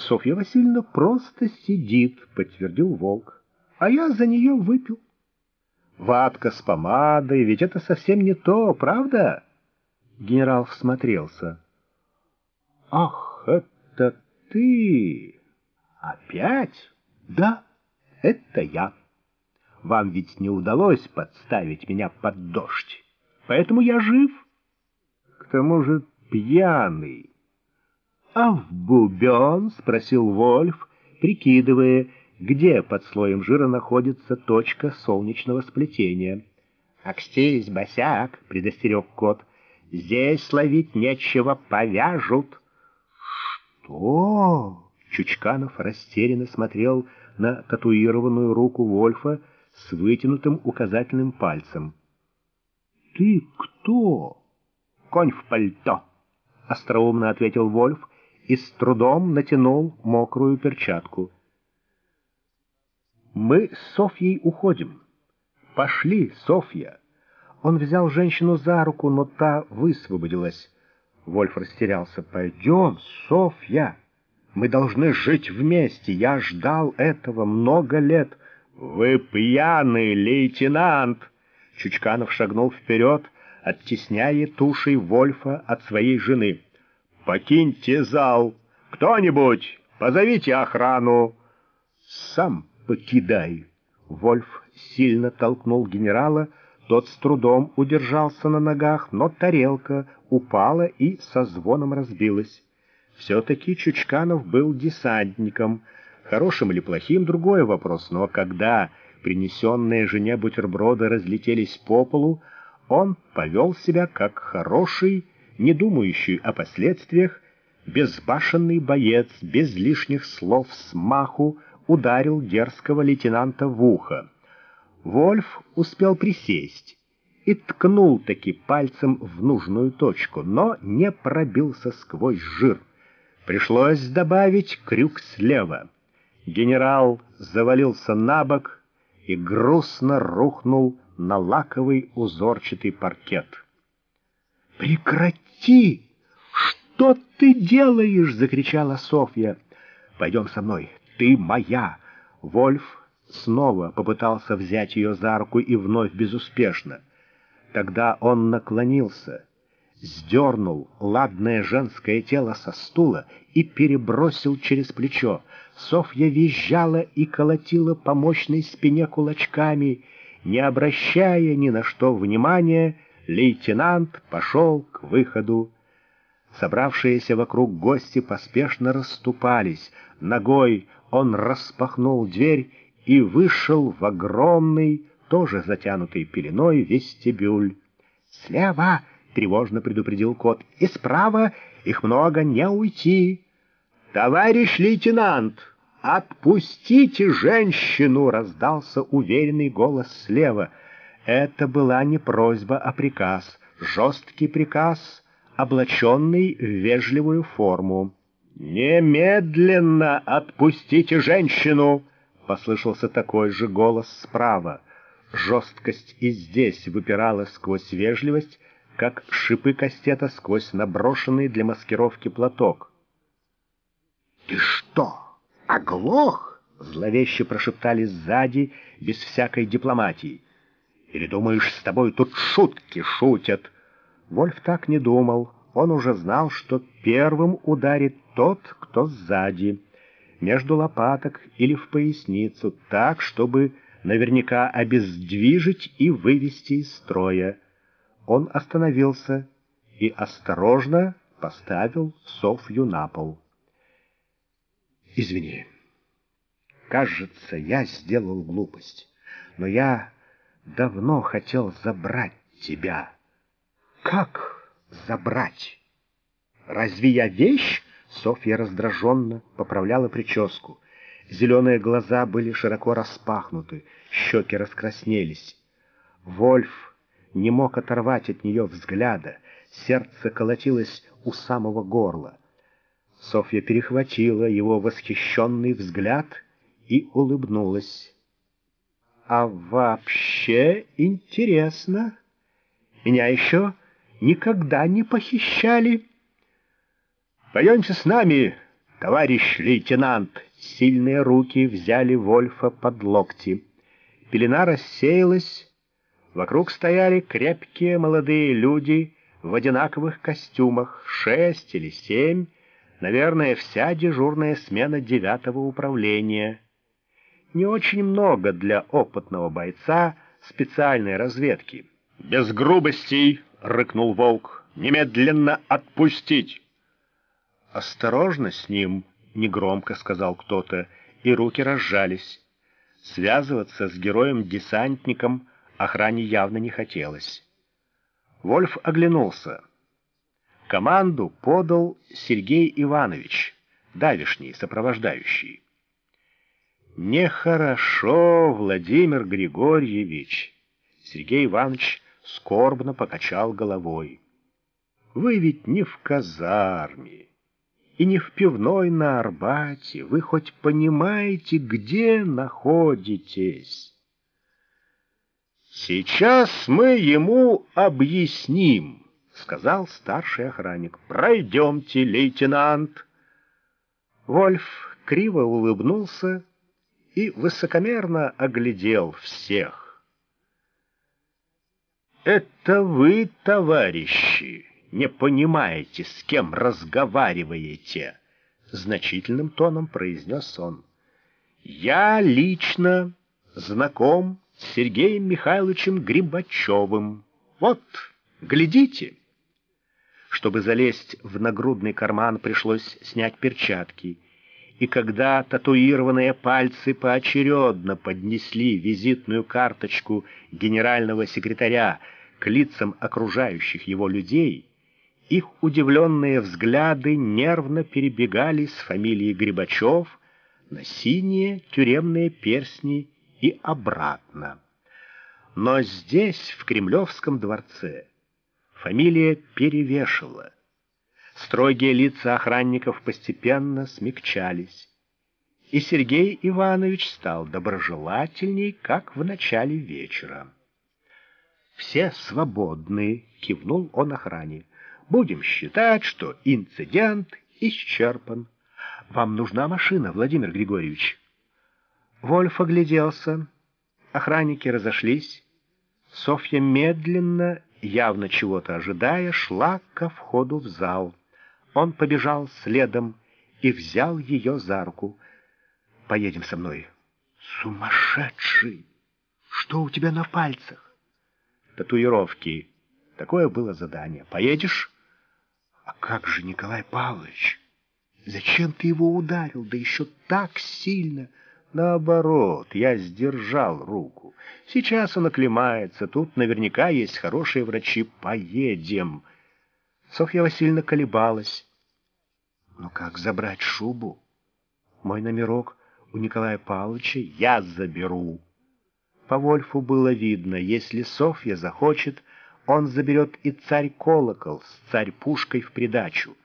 Софья Васильевна просто сидит, подтвердил волк. А я за нее выпил. Ватка с помадой, ведь это совсем не то, правда? Генерал всмотрелся. Ах, это ты! Опять? Да, это я. Вам ведь не удалось подставить меня под дождь, поэтому я жив. К тому же пьяный. А в бубен? спросил Вольф, прикидывая, где под слоем жира находится точка солнечного сплетения. «Акстись, босяк!» — предостерег кот. «Здесь ловить нечего, повяжут». «Что?» — Чучканов растерянно смотрел на татуированную руку Вольфа с вытянутым указательным пальцем. «Ты кто?» «Конь в пальто», — остроумно ответил Вольф и с трудом натянул мокрую перчатку. «Мы с Софьей уходим. Пошли, Софья!» Он взял женщину за руку, но та высвободилась. Вольф растерялся. «Пойдем, Софья! Мы должны жить вместе. Я ждал этого много лет». «Вы пьяный, лейтенант!» Чучканов шагнул вперед, оттесняя тушей Вольфа от своей жены. «Покиньте зал! Кто-нибудь, позовите охрану!» «Сам покидай!» Вольф сильно толкнул генерала, тот с трудом удержался на ногах, но тарелка упала и со звоном разбилась. Все-таки Чучканов был десантником. Хорошим или плохим — другой вопрос, но когда принесенные жене бутерброды разлетелись по полу, он повел себя как хороший, не думающий о последствиях, безбашенный боец, без лишних слов смаху, ударил дерзкого лейтенанта в ухо. Вольф успел присесть и ткнул таки пальцем в нужную точку, но не пробился сквозь жир. Пришлось добавить крюк слева. Генерал завалился на бок и грустно рухнул на лаковый узорчатый паркет. «Прекрати! Что ты делаешь?» — закричала Софья. «Пойдем со мной, ты моя!» Вольф снова попытался взять ее за руку и вновь безуспешно. Тогда он наклонился, сдернул ладное женское тело со стула и перебросил через плечо. Софья визжала и колотила по мощной спине кулачками. Не обращая ни на что внимания, лейтенант пошел к выходу. Собравшиеся вокруг гости поспешно расступались. Ногой он распахнул дверь и вышел в огромный, тоже затянутый пеленой, вестибюль. «Слева!» — тревожно предупредил кот. «И справа их много, не уйти!» «Товарищ лейтенант, отпустите женщину!» — раздался уверенный голос слева. Это была не просьба, а приказ, жесткий приказ, облаченный в вежливую форму. «Немедленно отпустите женщину!» — послышался такой же голос справа. Жесткость и здесь выпирала сквозь вежливость, как шипы кастета сквозь наброшенный для маскировки платок. «Ты что, оглох?» — зловеще прошептали сзади, без всякой дипломатии. «Или думаешь, с тобой тут шутки шутят?» Вольф так не думал. Он уже знал, что первым ударит тот, кто сзади, между лопаток или в поясницу, так, чтобы наверняка обездвижить и вывести из строя. Он остановился и осторожно поставил Софью на пол. «Извини, кажется, я сделал глупость, но я давно хотел забрать тебя». «Как забрать?» «Разве я вещь?» Софья раздраженно поправляла прическу. Зеленые глаза были широко распахнуты, щеки раскраснелись. Вольф не мог оторвать от нее взгляда, сердце колотилось у самого горла. Софья перехватила его восхищенный взгляд и улыбнулась. «А вообще интересно. Меня еще никогда не похищали». «Пойдемте с нами, «Товарищ лейтенант!» Сильные руки взяли Вольфа под локти. Пелена рассеялась. Вокруг стояли крепкие молодые люди в одинаковых костюмах, шесть или семь, наверное, вся дежурная смена девятого управления. Не очень много для опытного бойца специальной разведки. «Без грубостей!» — рыкнул волк. «Немедленно отпустить!» «Осторожно с ним!» — негромко сказал кто-то, и руки разжались. Связываться с героем-десантником охране явно не хотелось. Вольф оглянулся. Команду подал Сергей Иванович, давишний сопровождающий. «Нехорошо, Владимир Григорьевич!» Сергей Иванович скорбно покачал головой. «Вы ведь не в казарме и не в пивной на Арбате. Вы хоть понимаете, где находитесь?» «Сейчас мы ему объясним», — сказал старший охранник. «Пройдемте, лейтенант». Вольф криво улыбнулся и высокомерно оглядел всех. «Это вы, товарищи, не понимаете, с кем разговариваете», — значительным тоном произнес он. «Я лично знаком с Сергеем Михайловичем Грибачевым. Вот, глядите». Чтобы залезть в нагрудный карман, пришлось снять перчатки — и когда татуированные пальцы поочередно поднесли визитную карточку генерального секретаря к лицам окружающих его людей, их удивленные взгляды нервно перебегали с фамилии Грибачев на синие тюремные перстни и обратно. Но здесь, в Кремлевском дворце, фамилия перевешивала — Строгие лица охранников постепенно смягчались, и Сергей Иванович стал доброжелательней, как в начале вечера. «Все свободны», — кивнул он охране. «Будем считать, что инцидент исчерпан. Вам нужна машина, Владимир Григорьевич?» Вольф огляделся. Охранники разошлись. Софья медленно, явно чего-то ожидая, шла ко входу в зал. Он побежал следом и взял ее за руку. «Поедем со мной». «Сумасшедший! Что у тебя на пальцах?» «Татуировки. Такое было задание. Поедешь?» «А как же Николай Павлович? Зачем ты его ударил? Да еще так сильно!» Наоборот, я сдержал руку. Сейчас он оклемается, тут наверняка есть хорошие врачи. Поедем!» Софья Васильевна колебалась. Но как забрать шубу? Мой номерок у Николая Павловича я заберу. По Вольфу было видно, если Софья захочет, он заберет и царь-колокол с царь-пушкой в придачу.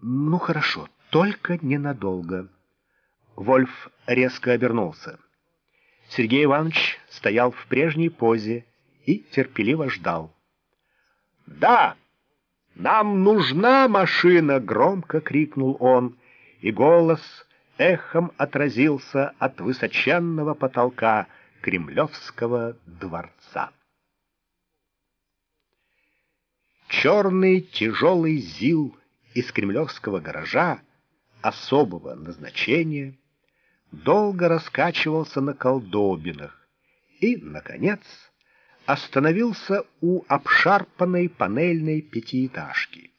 Ну хорошо, только ненадолго. Вольф резко обернулся. Сергей Иванович стоял в прежней позе и терпеливо ждал. «Да!» «Нам нужна машина!» — громко крикнул он, и голос эхом отразился от высоченного потолка Кремлевского дворца. Черный тяжелый ЗИЛ из кремлевского гаража особого назначения долго раскачивался на колдобинах и, наконец, остановился у обшарпанной панельной пятиэтажки.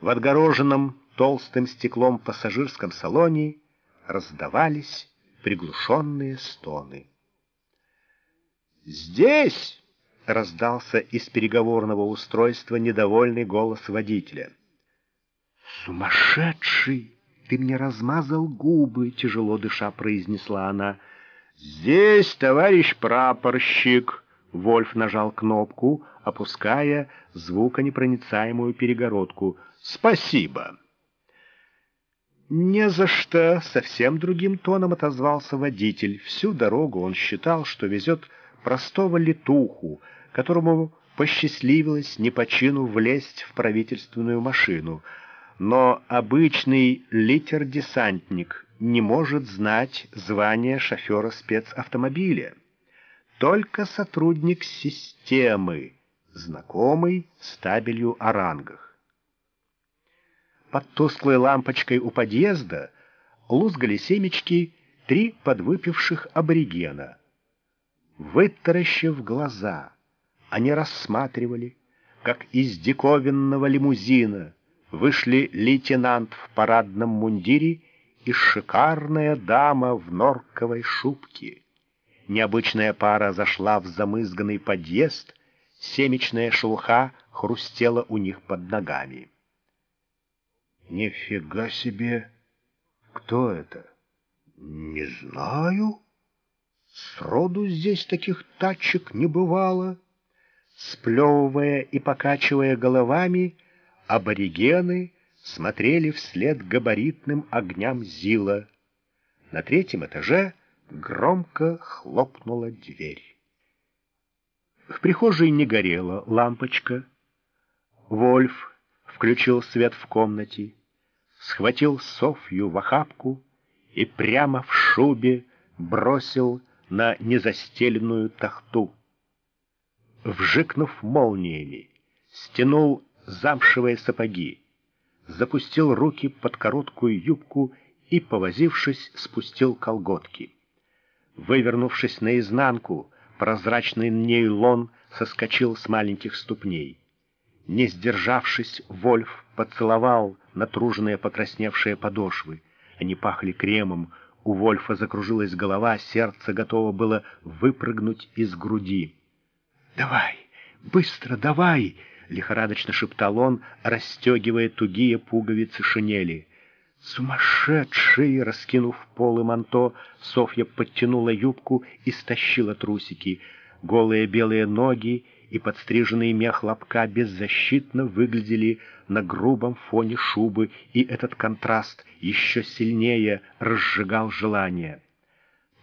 В отгороженном толстым стеклом пассажирском салоне раздавались приглушенные стоны. «Здесь!» — раздался из переговорного устройства недовольный голос водителя. «Сумасшедший! Ты мне размазал губы!» — тяжело дыша произнесла она — «Здесь, товарищ прапорщик!» Вольф нажал кнопку, опуская звуконепроницаемую перегородку. «Спасибо!» «Не за что!» — совсем другим тоном отозвался водитель. Всю дорогу он считал, что везет простого летуху, которому посчастливилось не по чину влезть в правительственную машину. Но обычный литер-десантник не может знать звание шофера спецавтомобиля. Только сотрудник системы, знакомый с табелью о рангах. Под тусклой лампочкой у подъезда лузгали семечки три подвыпивших аборигена. Вытаращив глаза, они рассматривали, как из диковинного лимузина вышли лейтенант в парадном мундире и шикарная дама в норковой шубке. Необычная пара зашла в замызганный подъезд, семечная шелуха хрустела у них под ногами. «Нифига себе! Кто это?» «Не знаю. Сроду здесь таких тачек не бывало». Сплевывая и покачивая головами, аборигены смотрели вслед габаритным огням Зила. На третьем этаже громко хлопнула дверь. В прихожей не горела лампочка. Вольф включил свет в комнате, схватил Софью в охапку и прямо в шубе бросил на незастеленную тахту. Вжикнув молниями, стянул замшевые сапоги, запустил руки под короткую юбку и, повозившись, спустил колготки. Вывернувшись наизнанку, прозрачный нейлон соскочил с маленьких ступней. Не сдержавшись, Вольф поцеловал натруженные покрасневшие подошвы. Они пахли кремом, у Вольфа закружилась голова, сердце готово было выпрыгнуть из груди. «Давай, быстро, давай!» — лихорадочно шептал он, расстегивая тугие пуговицы шинели. Сумасшедший! Раскинув полы манто, Софья подтянула юбку и стащила трусики. Голые белые ноги и подстриженные мех лобка беззащитно выглядели на грубом фоне шубы, и этот контраст еще сильнее разжигал желание.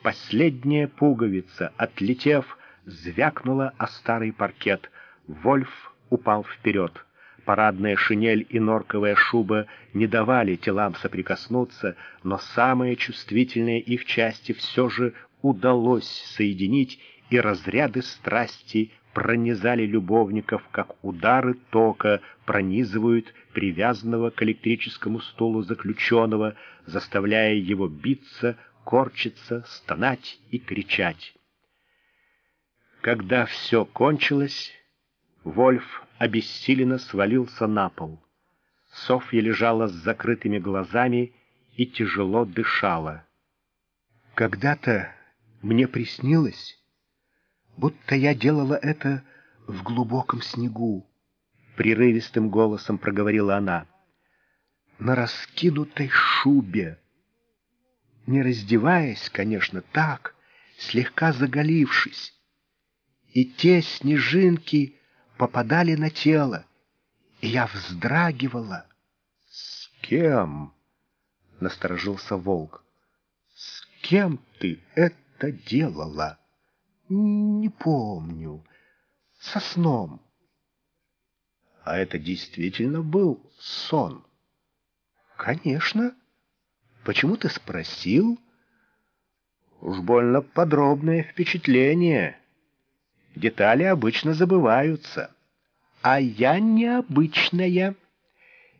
Последняя пуговица, отлетев, звякнула о старый паркет. Вольф упал вперед. Парадная шинель и норковая шуба не давали телам соприкоснуться, но самые чувствительные их части все же удалось соединить, и разряды страсти пронизали любовников, как удары тока пронизывают привязанного к электрическому стулу заключенного, заставляя его биться, корчиться, стонать и кричать. Когда все кончилось, Вольф обессиленно свалился на пол. Софья лежала с закрытыми глазами и тяжело дышала. Когда-то мне приснилось, будто я делала это в глубоком снегу, прерывистым голосом проговорила она. На раскинутой шубе, не раздеваясь, конечно, так, слегка заголившись, и те снежинки попадали на тело, и я вздрагивала. — С кем? — насторожился волк. — С кем ты это делала? — Не помню. Со сном. — А это действительно был сон? — Конечно. Почему ты спросил? — Уж больно подробное впечатление. — Детали обычно забываются. А я необычная.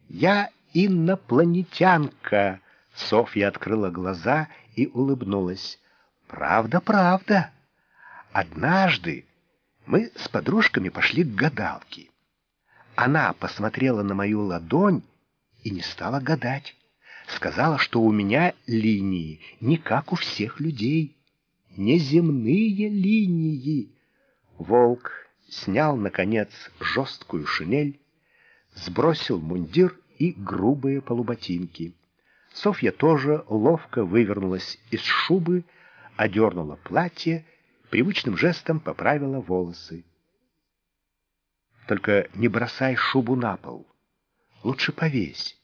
Я инопланетянка. Софья открыла глаза и улыбнулась. Правда, правда. Однажды мы с подружками пошли к гадалке. Она посмотрела на мою ладонь и не стала гадать. Сказала, что у меня линии не как у всех людей, неземные линии. Волк снял, наконец, жесткую шинель, сбросил мундир и грубые полуботинки. Софья тоже ловко вывернулась из шубы, одернула платье, привычным жестом поправила волосы. Только не бросай шубу на пол. Лучше повесь.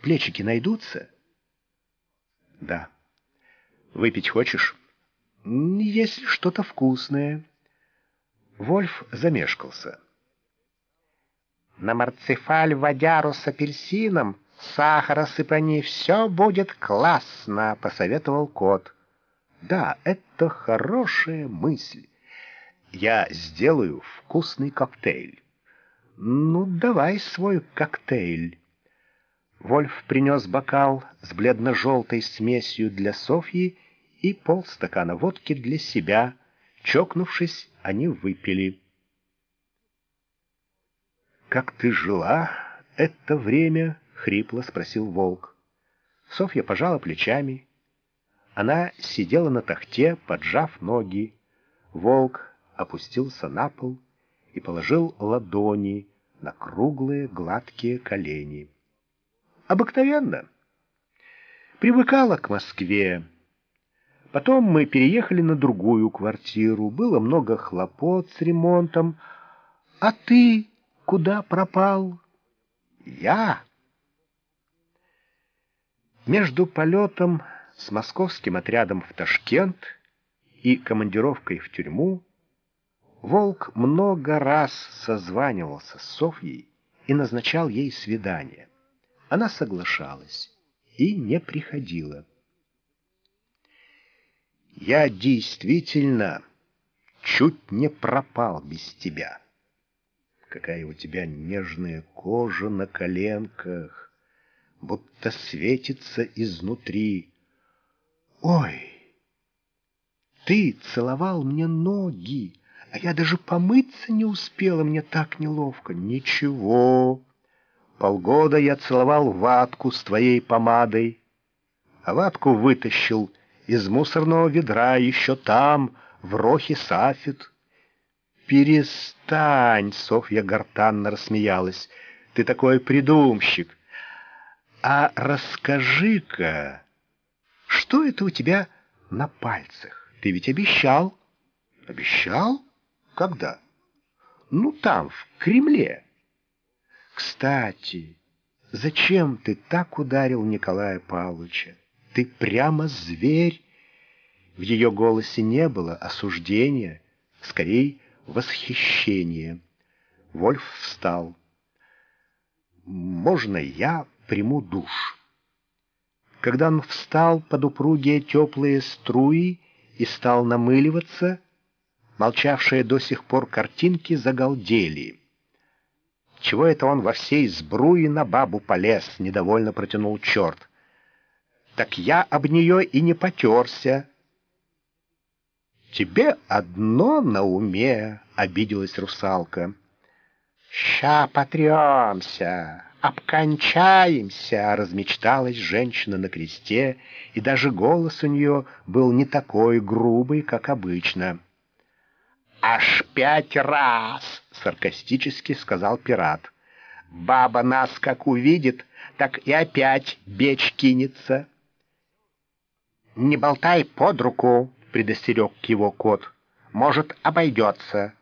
Плечики найдутся? Да. Выпить хочешь? Если что-то вкусное. Вольф замешкался. «На марцифаль водяру с апельсином сахара сыпани, все будет классно», — посоветовал кот. «Да, это хорошая мысль. Я сделаю вкусный коктейль». «Ну, давай свой коктейль». Вольф принес бокал с бледно-желтой смесью для Софьи и полстакана водки для себя. Чокнувшись, они выпили. «Как ты жила это время?» — хрипло спросил волк. Софья пожала плечами. Она сидела на тахте, поджав ноги. Волк опустился на пол и положил ладони на круглые гладкие колени. Обыкновенно. Привыкала к Москве. Потом мы переехали на другую квартиру. Было много хлопот с ремонтом. А ты куда пропал? Я. Между полетом с московским отрядом в Ташкент и командировкой в тюрьму Волк много раз созванивался с Софьей и назначал ей свидание. Она соглашалась и не приходила. «Я действительно чуть не пропал без тебя. Какая у тебя нежная кожа на коленках, будто светится изнутри. Ой, ты целовал мне ноги!» А я даже помыться не успела, мне так неловко. Ничего. Полгода я целовал ватку с твоей помадой, а ватку вытащил из мусорного ведра еще там, в рохе сафит. «Перестань!» — Софья гортанно рассмеялась. «Ты такой придумщик! А расскажи-ка, что это у тебя на пальцах? Ты ведь обещал?» «Обещал?» Когда? Ну, там, в Кремле. Кстати, зачем ты так ударил Николая Павловича? Ты прямо зверь. В ее голосе не было осуждения, скорее восхищения. Вольф встал. «Можно я приму душ?» Когда он встал под упругие теплые струи и стал намыливаться, молчавшие до сих пор картинки загалдели. «Чего это он во всей сбруи на бабу полез?» — недовольно протянул черт. «Так я об нее и не потерся». «Тебе одно на уме», — обиделась русалка. «Ща потремся, обкончаемся», — размечталась женщина на кресте, и даже голос у нее был не такой грубый, как обычно. «Аж пять раз!» — саркастически сказал пират. «Баба нас как увидит, так и опять бечь кинется». «Не болтай под руку!» — предостерег его кот. «Может, обойдется».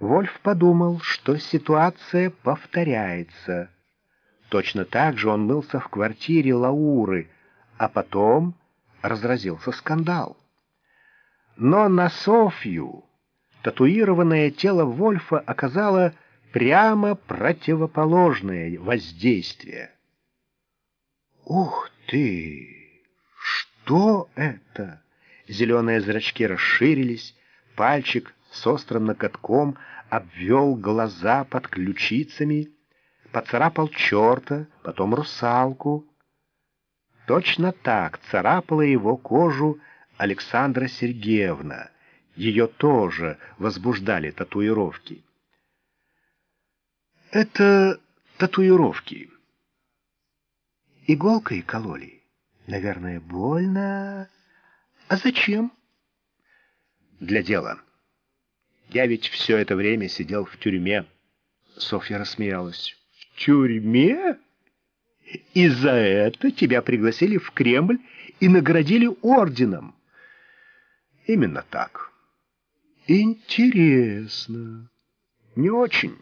Вольф подумал, что ситуация повторяется. Точно так же он мылся в квартире Лауры, а потом разразился скандал. Но на Софью татуированное тело Вольфа оказало прямо противоположное воздействие. «Ух ты! Что это?» Зеленые зрачки расширились, пальчик с острым накатком обвел глаза под ключицами, поцарапал черта, потом русалку. Точно так царапала его кожу Александра Сергеевна. Ее тоже возбуждали татуировки. Это татуировки. Иголкой кололи. Наверное, больно. А зачем? Для дела. Я ведь все это время сидел в тюрьме. Софья рассмеялась. В тюрьме? И за это тебя пригласили в Кремль и наградили орденом. Именно так. Интересно. Не очень.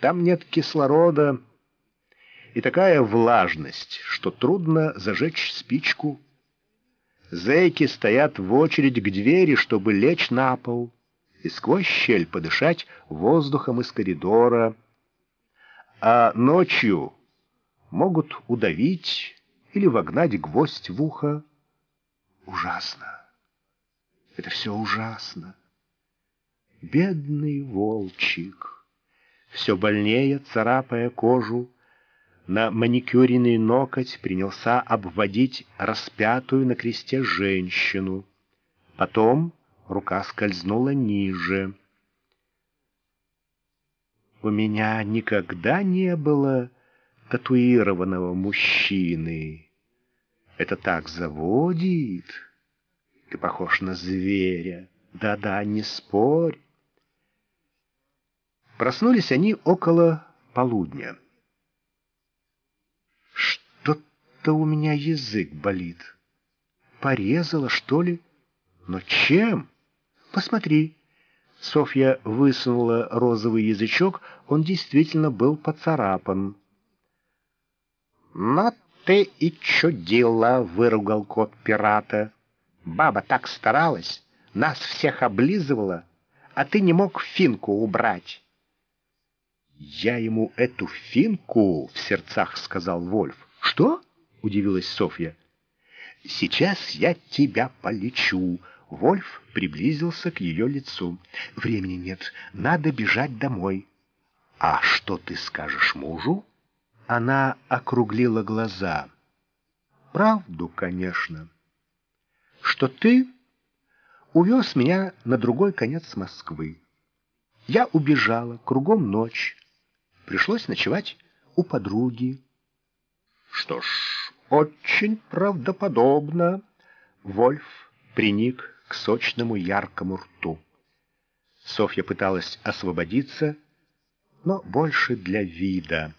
Там нет кислорода и такая влажность, что трудно зажечь спичку. Зэки стоят в очередь к двери, чтобы лечь на пол и сквозь щель подышать воздухом из коридора. А ночью могут удавить или вогнать гвоздь в ухо. Ужасно. Это все ужасно. Бедный волчик, все больнее царапая кожу, на маникюренный ноготь принялся обводить распятую на кресте женщину. Потом рука скользнула ниже. У меня никогда не было татуированного мужчины. Это так заводит. Ты похож на зверя. Да-да, не спорь. Проснулись они около полудня. Что-то у меня язык болит. Порезала, что ли? Но чем? Посмотри. Софья высунула розовый язычок, он действительно был поцарапан. «Но ты и чудила!» — выругал кот пирата. «Баба так старалась, нас всех облизывала, а ты не мог финку убрать». «Я ему эту финку в сердцах», — сказал Вольф. «Что?» — удивилась Софья. «Сейчас я тебя полечу». Вольф приблизился к ее лицу. «Времени нет, надо бежать домой». «А что ты скажешь мужу?» Она округлила глаза. «Правду, конечно. Что ты увез меня на другой конец Москвы. Я убежала, кругом ночь. Пришлось ночевать у подруги. Что ж, очень правдоподобно. Вольф приник к сочному яркому рту. Софья пыталась освободиться, но больше для вида.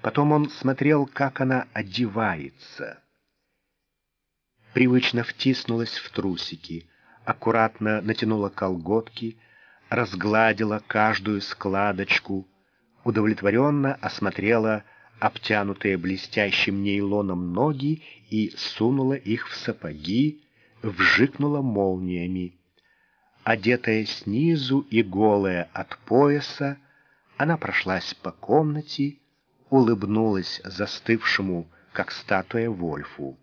Потом он смотрел, как она одевается. Привычно втиснулась в трусики, аккуратно натянула колготки, разгладила каждую складочку, удовлетворенно осмотрела обтянутые блестящим нейлоном ноги и сунула их в сапоги, вжикнула молниями. Одетая снизу и голая от пояса, она прошлась по комнате, улыбнулась застывшему, как статуя Вольфу.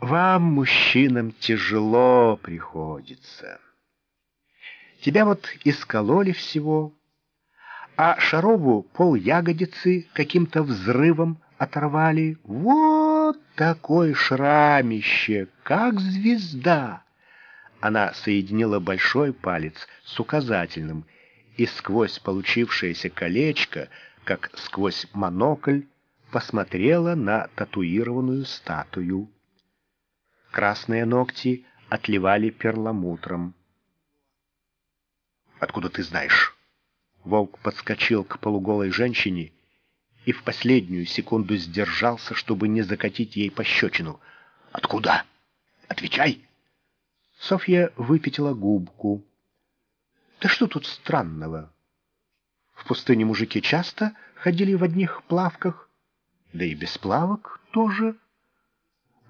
«Вам, мужчинам, тяжело приходится». Тебя вот искололи всего, а Шарову пол ягодицы каким-то взрывом оторвали. Вот такой шрамище, как звезда. Она соединила большой палец с указательным, и сквозь получившееся колечко, как сквозь монокль, посмотрела на татуированную статую. Красные ногти отливали перламутром. Откуда ты знаешь? Волк подскочил к полуголой женщине и в последнюю секунду сдержался, чтобы не закатить ей пощечину. Откуда? Отвечай. Софья выпятила губку. Да что тут странного? В пустыне мужики часто ходили в одних плавках, да и без плавок тоже.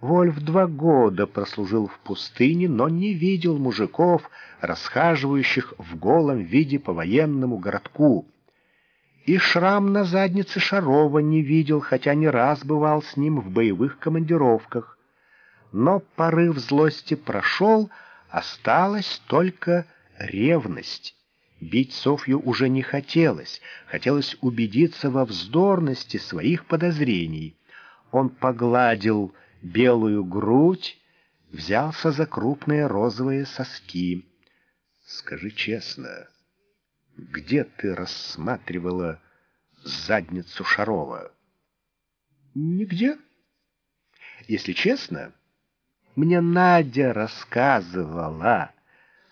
Вольф два года прослужил в пустыне, но не видел мужиков, расхаживающих в голом виде по военному городку. И шрам на заднице Шарова не видел, хотя не раз бывал с ним в боевых командировках. Но порыв злости прошел, осталась только ревность. Бить Софью уже не хотелось, хотелось убедиться во вздорности своих подозрений. Он погладил белую грудь, взялся за крупные розовые соски. Скажи честно, где ты рассматривала задницу Шарова? Нигде. Если честно, мне Надя рассказывала.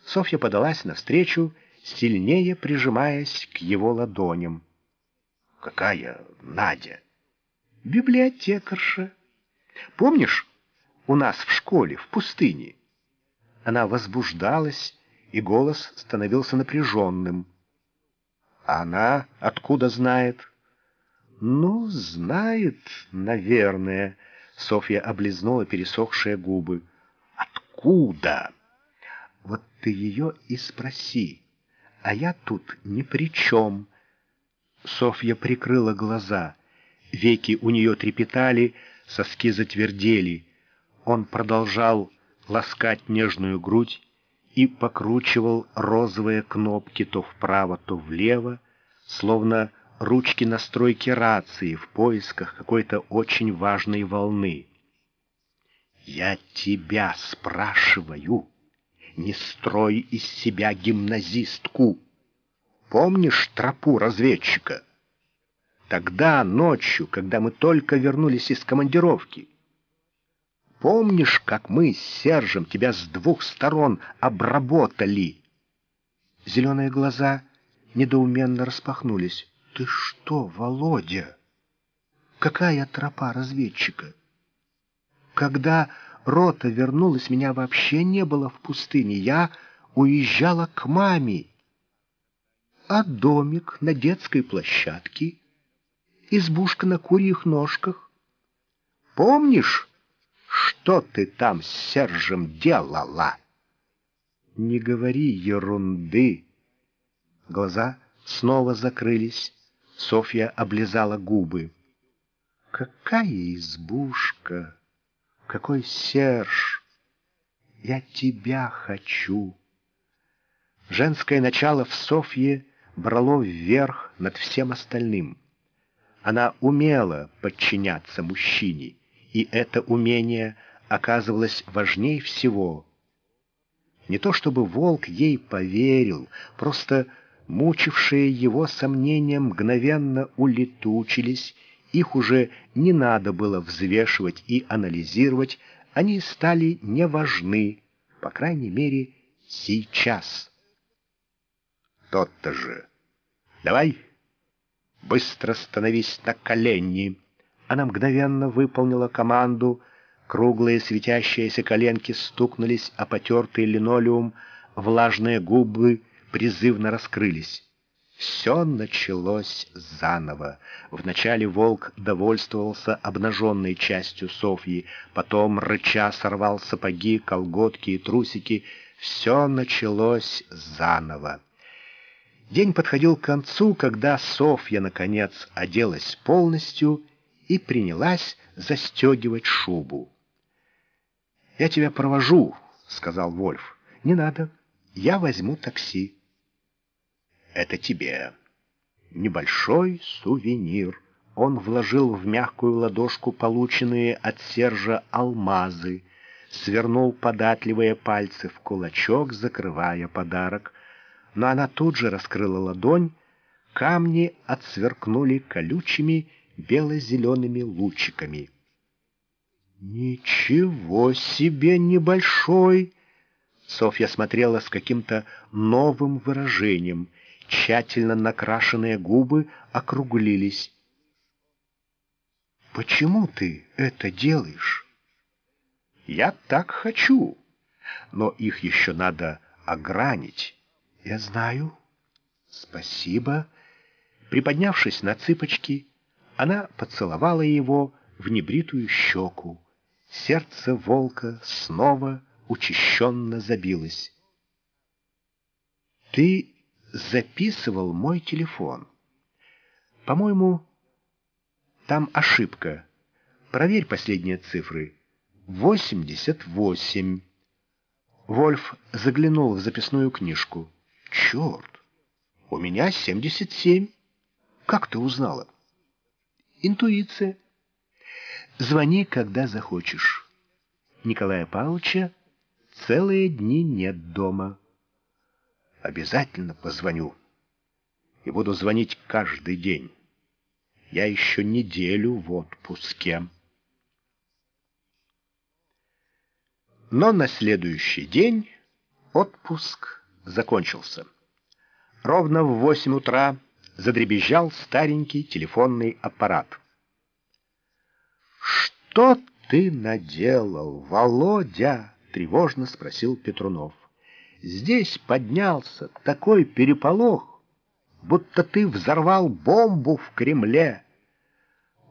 Софья подалась навстречу, сильнее прижимаясь к его ладоням. Какая Надя? Библиотекарша. Помнишь, у нас в школе, в пустыне? Она возбуждалась, и голос становился напряженным. А она откуда знает? Ну, знает, наверное. Софья облизнула пересохшие губы. Откуда? Вот ты ее и спроси. А я тут ни при чем. Софья прикрыла глаза. Веки у нее трепетали, соски затвердели. Он продолжал ласкать нежную грудь и покручивал розовые кнопки то вправо, то влево, словно ручки настройки рации в поисках какой-то очень важной волны. «Я тебя спрашиваю, не строй из себя гимназистку!» Помнишь тропу разведчика? Тогда, ночью, когда мы только вернулись из командировки. Помнишь, как мы с Сержем тебя с двух сторон обработали? Зеленые глаза недоуменно распахнулись. Ты что, Володя? Какая тропа разведчика? Когда рота вернулась, меня вообще не было в пустыне. Я уезжала к маме а домик на детской площадке, избушка на курьих ножках. Помнишь, что ты там с Сержем делала? Не говори ерунды. Глаза снова закрылись. Софья облизала губы. Какая избушка! Какой Серж! Я тебя хочу! Женское начало в Софье брало вверх над всем остальным. Она умела подчиняться мужчине, и это умение оказывалось важней всего. Не то чтобы волк ей поверил, просто мучившие его сомнения мгновенно улетучились, их уже не надо было взвешивать и анализировать, они стали неважны, по крайней мере, сейчас. Тот-то же «Давай, быстро становись на колени!» Она мгновенно выполнила команду. Круглые светящиеся коленки стукнулись о потертый линолеум, влажные губы призывно раскрылись. Все началось заново. Вначале волк довольствовался обнаженной частью Софьи, потом рыча сорвал сапоги, колготки и трусики. Все началось заново. День подходил к концу, когда Софья, наконец, оделась полностью и принялась застегивать шубу. «Я тебя провожу», — сказал Вольф. «Не надо, я возьму такси». «Это тебе. Небольшой сувенир». Он вложил в мягкую ладошку полученные от Сержа алмазы, свернул податливые пальцы в кулачок, закрывая подарок — но она тут же раскрыла ладонь, камни отсверкнули колючими бело-зелеными лучиками. «Ничего себе небольшой!» Софья смотрела с каким-то новым выражением. Тщательно накрашенные губы округлились. «Почему ты это делаешь?» «Я так хочу, но их еще надо огранить». «Я знаю. Спасибо». Приподнявшись на цыпочки, она поцеловала его в небритую щеку. Сердце волка снова учащенно забилось. «Ты записывал мой телефон. По-моему, там ошибка. Проверь последние цифры. Восемьдесят восемь». Вольф заглянул в записную книжку. Черт, у меня семьдесят семь. Как ты узнала? Интуиция. Звони, когда захочешь. Николая Павловича целые дни нет дома. Обязательно позвоню. И буду звонить каждый день. Я еще неделю в отпуске. Но на следующий день отпуск закончился. Ровно в восемь утра задребезжал старенький телефонный аппарат. «Что ты наделал, Володя?» — тревожно спросил Петрунов. «Здесь поднялся такой переполох, будто ты взорвал бомбу в Кремле».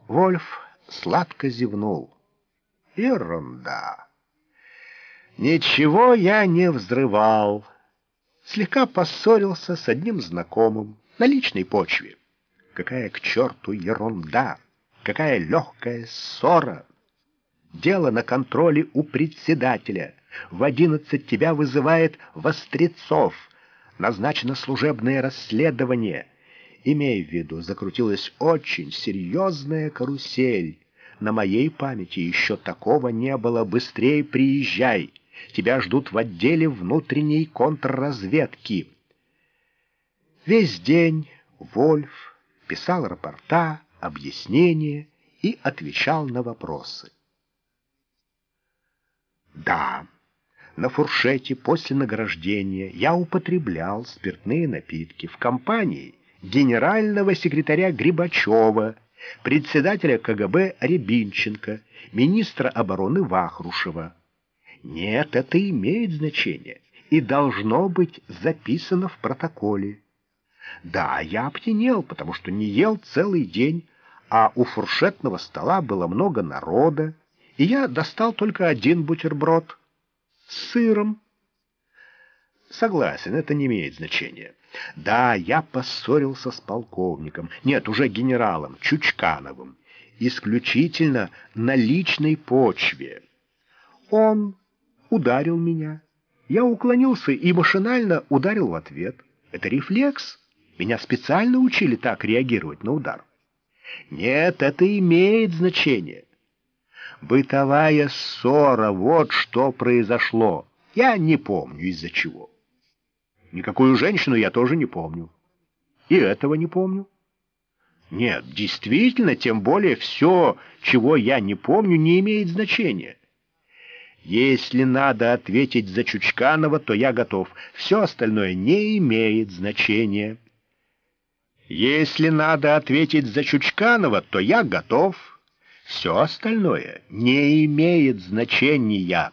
Вольф сладко зевнул. «Ерунда!» «Ничего я не взрывал» слегка поссорился с одним знакомым на личной почве. Какая к черту ерунда! Какая легкая ссора! Дело на контроле у председателя. В одиннадцать тебя вызывает Вострецов. Назначено служебное расследование. Имей в виду, закрутилась очень серьезная карусель. На моей памяти еще такого не было. Быстрее приезжай. Тебя ждут в отделе внутренней контрразведки. Весь день Вольф писал рапорта, объяснения и отвечал на вопросы. Да, на фуршете после награждения я употреблял спиртные напитки в компании генерального секретаря Грибачева, председателя КГБ Рябинченко, министра обороны Вахрушева. Нет, это имеет значение и должно быть записано в протоколе. Да, я опьянел, потому что не ел целый день, а у фуршетного стола было много народа, и я достал только один бутерброд с сыром. Согласен, это не имеет значения. Да, я поссорился с полковником, нет, уже генералом Чучкановым, исключительно на личной почве. Он ударил меня. Я уклонился и машинально ударил в ответ. Это рефлекс. Меня специально учили так реагировать на удар. Нет, это имеет значение. Бытовая ссора, вот что произошло. Я не помню, из-за чего. Никакую женщину я тоже не помню. И этого не помню. Нет, действительно, тем более все, чего я не помню, не имеет значения. Если надо ответить за Чучканова, то я готов. Все остальное не имеет значения. Если надо ответить за Чучканова, то я готов. Все остальное не имеет значения.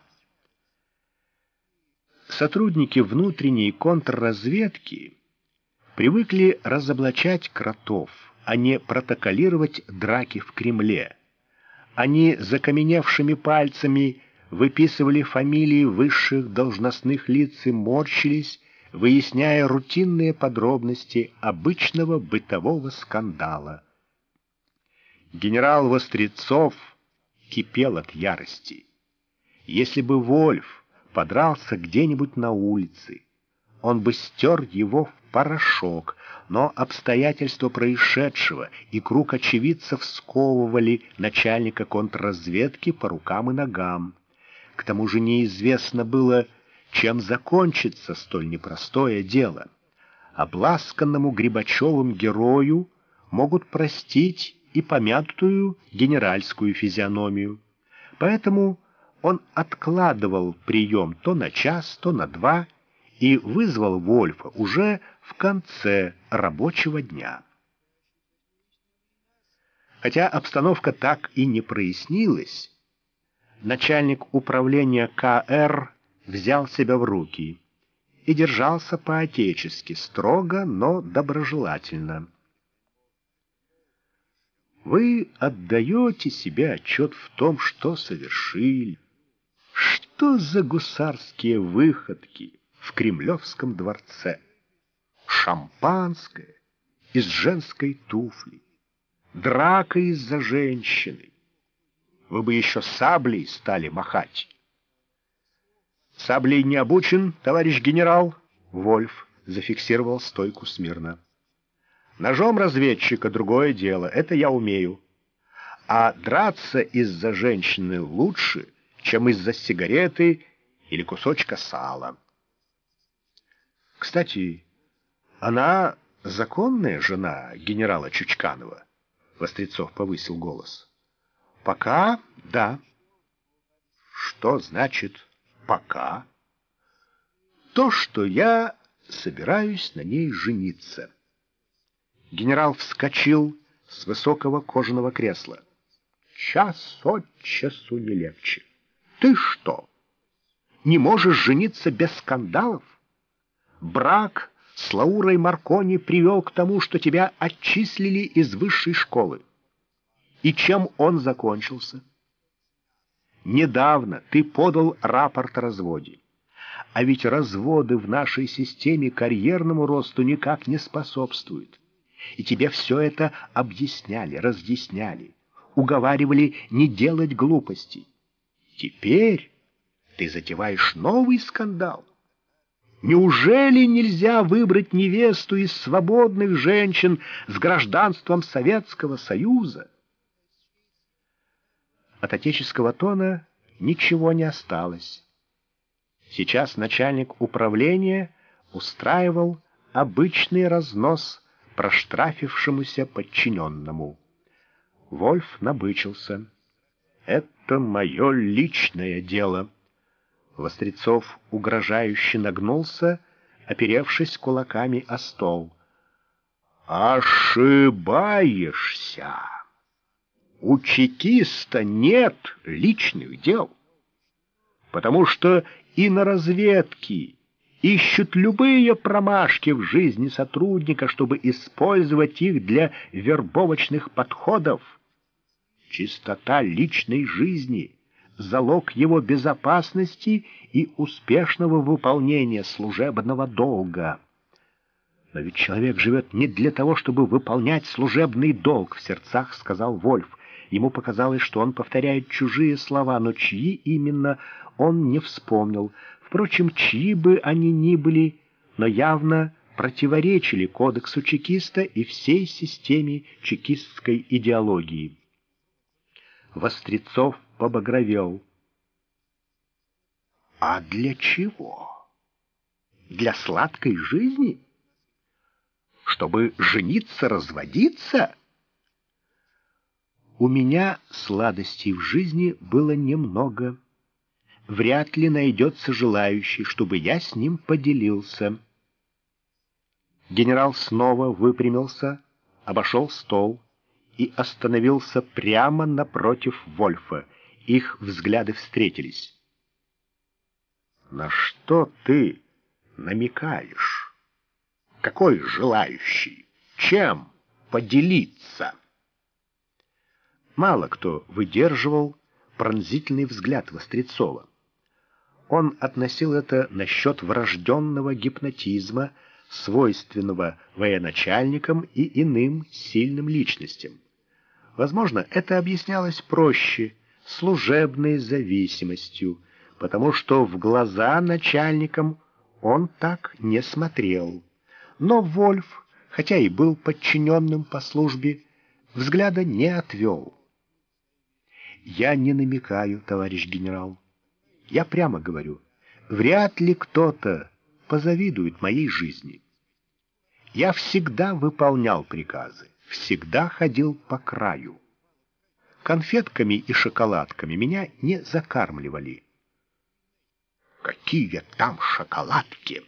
Сотрудники внутренней контрразведки привыкли разоблачать кротов, а не протоколировать драки в Кремле. Они закаменевшими пальцами выписывали фамилии высших должностных лиц и морщились, выясняя рутинные подробности обычного бытового скандала. Генерал Вострецов кипел от ярости. Если бы Вольф подрался где-нибудь на улице, он бы стер его в порошок, но обстоятельства происшедшего и круг очевидцев сковывали начальника контрразведки по рукам и ногам. К тому же неизвестно было, чем закончится столь непростое дело. Обласканному Грибачевым герою могут простить и помятую генеральскую физиономию. Поэтому он откладывал прием то на час, то на два и вызвал Вольфа уже в конце рабочего дня. Хотя обстановка так и не прояснилась, начальник управления КР взял себя в руки и держался по-отечески, строго, но доброжелательно. Вы отдаете себе отчет в том, что совершили. Что за гусарские выходки в Кремлевском дворце? Шампанское из женской туфли, драка из-за женщины, вы бы еще саблей стали махать. Саблей не обучен, товарищ генерал. Вольф зафиксировал стойку смирно. Ножом разведчика другое дело, это я умею. А драться из-за женщины лучше, чем из-за сигареты или кусочка сала. Кстати, она законная жена генерала Чучканова? Вострецов повысил голос. Пока да. Что значит пока? То, что я собираюсь на ней жениться. Генерал вскочил с высокого кожаного кресла. Час от часу не легче. Ты что, не можешь жениться без скандалов? Брак с Лаурой Маркони привел к тому, что тебя отчислили из высшей школы. И чем он закончился? Недавно ты подал рапорт о разводе. А ведь разводы в нашей системе карьерному росту никак не способствуют. И тебе все это объясняли, разъясняли, уговаривали не делать глупостей. Теперь ты затеваешь новый скандал. Неужели нельзя выбрать невесту из свободных женщин с гражданством Советского Союза? От отеческого тона ничего не осталось. Сейчас начальник управления устраивал обычный разнос проштрафившемуся подчиненному. Вольф набычился. «Это мое личное дело». Вострецов угрожающе нагнулся, оперевшись кулаками о стол. «Ошибаешься! У чекиста нет личных дел, потому что и на разведке ищут любые промашки в жизни сотрудника, чтобы использовать их для вербовочных подходов. Чистота личной жизни — залог его безопасности и успешного выполнения служебного долга. Но ведь человек живет не для того, чтобы выполнять служебный долг, — в сердцах сказал Вольф. Ему показалось, что он повторяет чужие слова, но чьи именно он не вспомнил. Впрочем, чьи бы они ни были, но явно противоречили кодексу чекиста и всей системе чекистской идеологии. Вострецов побагровел. А для чего? Для сладкой жизни? Чтобы жениться, разводиться? У меня сладостей в жизни было немного вряд ли найдется желающий, чтобы я с ним поделился. Генерал снова выпрямился, обошел стол и остановился прямо напротив Вольфа. Их взгляды встретились. «На что ты намекаешь? Какой желающий? Чем поделиться?» Мало кто выдерживал пронзительный взгляд Вострецова. Он относил это насчет врожденного гипнотизма, свойственного военачальникам и иным сильным личностям. Возможно, это объяснялось проще, служебной зависимостью, потому что в глаза начальникам он так не смотрел. Но Вольф, хотя и был подчиненным по службе, взгляда не отвел. «Я не намекаю, товарищ генерал». Я прямо говорю, вряд ли кто-то позавидует моей жизни. Я всегда выполнял приказы, всегда ходил по краю. Конфетками и шоколадками меня не закармливали. Какие там шоколадки!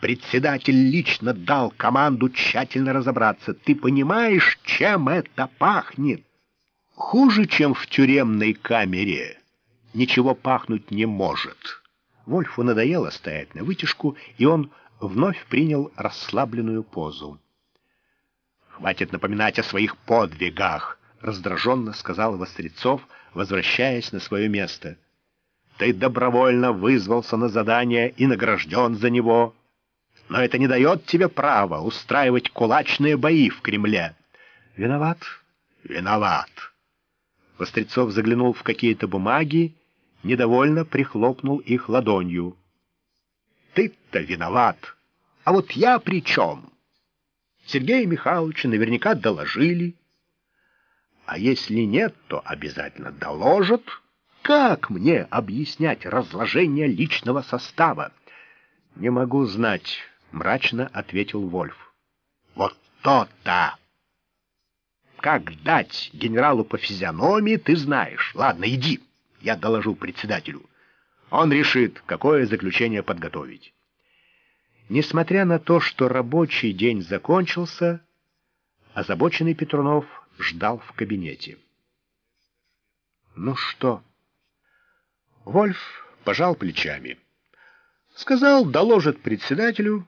Председатель лично дал команду тщательно разобраться. Ты понимаешь, чем это пахнет? Хуже, чем в тюремной камере ничего пахнуть не может. Вольфу надоело стоять на вытяжку, и он вновь принял расслабленную позу. «Хватит напоминать о своих подвигах», — раздраженно сказал Вострецов, возвращаясь на свое место. «Ты добровольно вызвался на задание и награжден за него. Но это не дает тебе права устраивать кулачные бои в Кремле». «Виноват?» «Виноват». Вострецов заглянул в какие-то бумаги недовольно прихлопнул их ладонью. «Ты-то виноват! А вот я при чем?» Сергея Михайловича наверняка доложили. А если нет, то обязательно доложат. Как мне объяснять разложение личного состава? Не могу знать, мрачно ответил Вольф. Вот то-то! Как дать генералу по физиономии, ты знаешь. Ладно, иди. Я доложу председателю. Он решит, какое заключение подготовить. Несмотря на то, что рабочий день закончился, озабоченный Петрунов ждал в кабинете. «Ну что?» Вольф пожал плечами. Сказал, доложит председателю,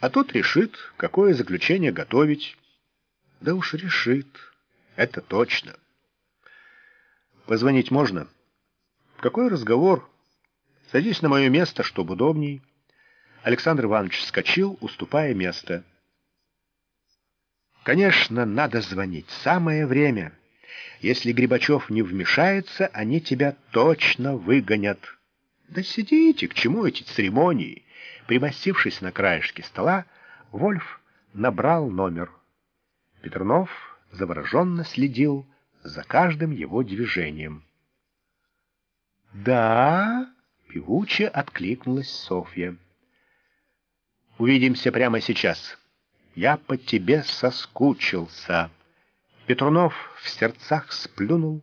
а тот решит, какое заключение готовить. Да уж решит, это точно. Позвонить можно?» Какой разговор? Садись на мое место, чтобы удобней. Александр Иванович вскочил, уступая место. Конечно, надо звонить. Самое время. Если Грибачев не вмешается, они тебя точно выгонят. Да сидите, к чему эти церемонии? Примостившись на краешке стола, Вольф набрал номер. Петрунов завороженно следил за каждым его движением. «Да?» — певуче откликнулась Софья. «Увидимся прямо сейчас. Я по тебе соскучился». Петрунов в сердцах сплюнул,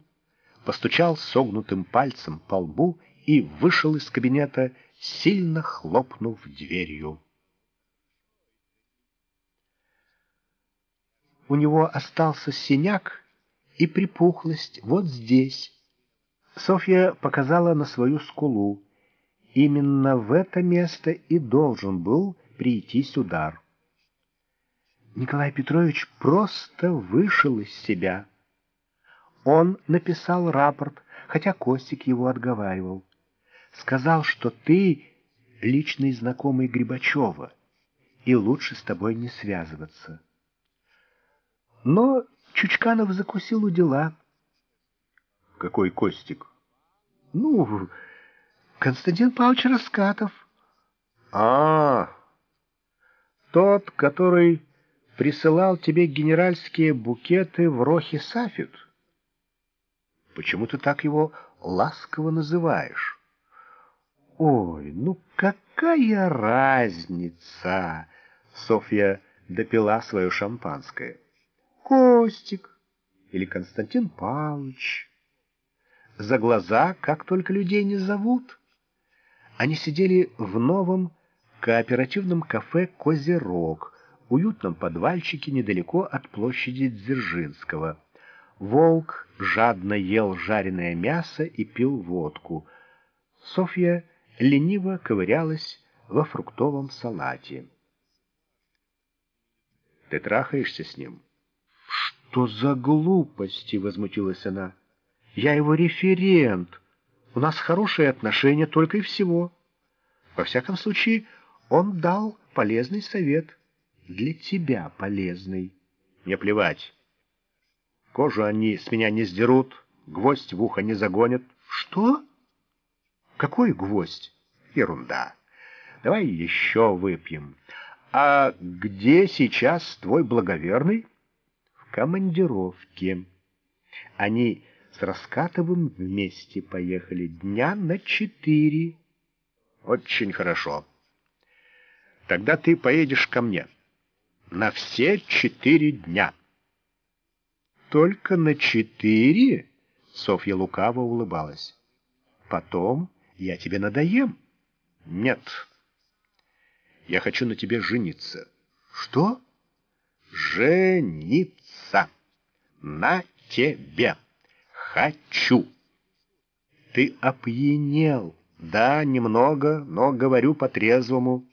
постучал согнутым пальцем по лбу и вышел из кабинета, сильно хлопнув дверью. У него остался синяк и припухлость вот здесь. Софья показала на свою скулу. Именно в это место и должен был прийтись удар. Николай Петрович просто вышел из себя. Он написал рапорт, хотя Костик его отговаривал. Сказал, что ты личный знакомый Грибачева, и лучше с тобой не связываться. Но Чучканов закусил у дела. Какой Костик? Ну, Константин Павлович Раскатов. А, тот, который присылал тебе генеральские букеты в Рохе Сафит. Почему ты так его ласково называешь? Ой, ну какая разница? Софья допила свое шампанское. Костик или Константин Павлович. За глаза как только людей не зовут. Они сидели в новом кооперативном кафе «Козерог», уютном подвальчике недалеко от площади Дзержинского. Волк жадно ел жареное мясо и пил водку. Софья лениво ковырялась во фруктовом салате. «Ты трахаешься с ним?» «Что за глупости?» — возмутилась она. «Я его референт. У нас хорошие отношения только и всего. Во всяком случае, он дал полезный совет» для тебя полезный. Мне плевать. Кожу они с меня не сдерут, гвоздь в ухо не загонят. Что? Какой гвоздь? Ерунда. Давай еще выпьем. А где сейчас твой благоверный? В командировке. Они с Раскатовым вместе поехали дня на четыре. Очень хорошо. Тогда ты поедешь ко мне на все четыре дня. Только на четыре? Софья лукаво улыбалась. Потом я тебе надоем. Нет. Я хочу на тебе жениться. Что? Жениться. На тебе. Хочу. Ты опьянел. Да, немного, но говорю по-трезвому.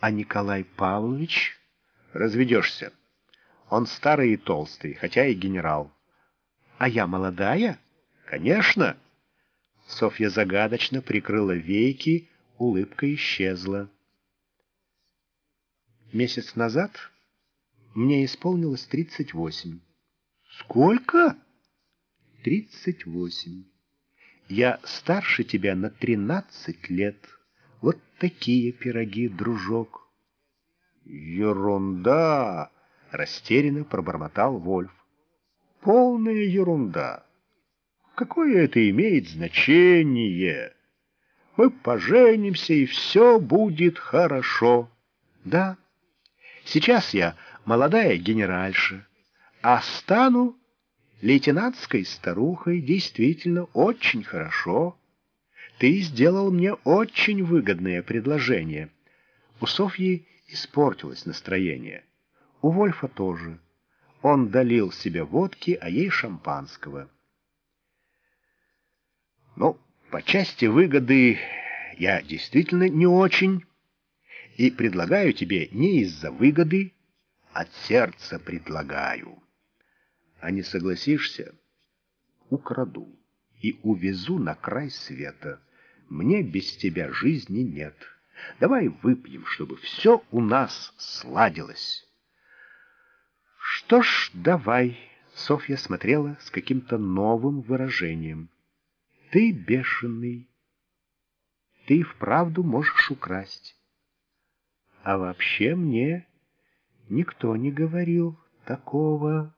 А Николай Павлович разведешься. Он старый и толстый, хотя и генерал. А я молодая? Конечно. Софья загадочно прикрыла веки, улыбка исчезла. Месяц назад мне исполнилось тридцать восемь. Сколько? Тридцать восемь. Я старше тебя на тринадцать лет. Вот такие пироги, дружок. «Ерунда!» — растерянно пробормотал Вольф. «Полная ерунда! Какое это имеет значение? Мы поженимся, и все будет хорошо. Да, сейчас я молодая генеральша, а стану лейтенантской старухой действительно очень хорошо. Ты сделал мне очень выгодное предложение. У Софьи испортилось настроение. У Вольфа тоже. Он долил себе водки, а ей шампанского. Ну, по части выгоды я действительно не очень. И предлагаю тебе не из-за выгоды, от сердца предлагаю. А не согласишься — украду и увезу на край света. Мне без тебя жизни нет». Давай выпьем, чтобы все у нас сладилось. Что ж, давай. Софья смотрела с каким-то новым выражением. Ты бешеный. Ты вправду можешь украсть. А вообще мне никто не говорил такого.